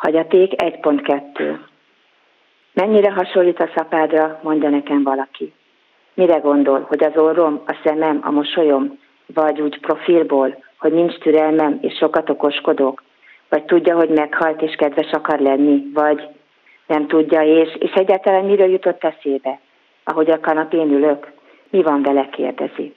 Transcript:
Hagyaték 1.2 Mennyire hasonlít a szapádra, mondja nekem valaki. Mire gondol, hogy az orrom, a szemem, a mosolyom, vagy úgy profilból, hogy nincs türelmem és sokat okoskodok, vagy tudja, hogy meghalt és kedves akar lenni, vagy nem tudja, és, és egyáltalán miről jutott eszébe, ahogy a kanapén ülök, mi van vele, kérdezi.